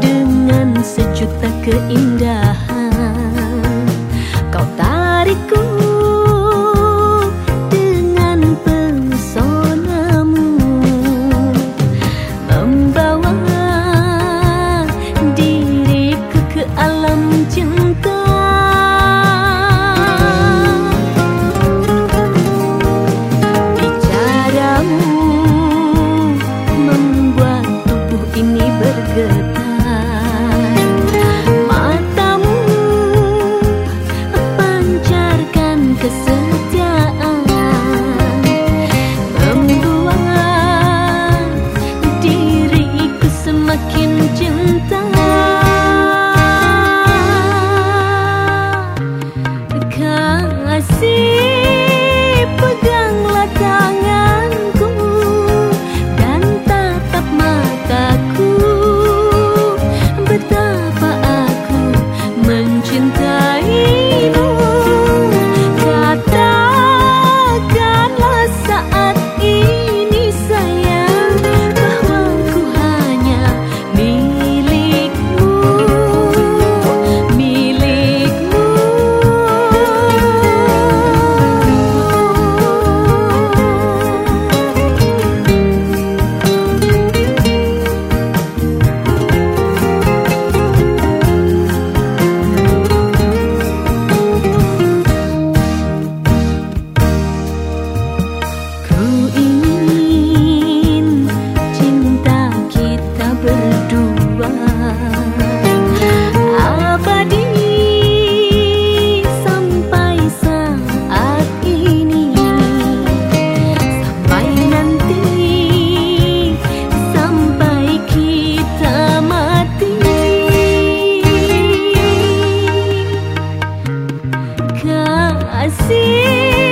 dengan sejuta keindahan. Kau tarikku dengan pesonamu membawa diriku ke alam cinta. I see.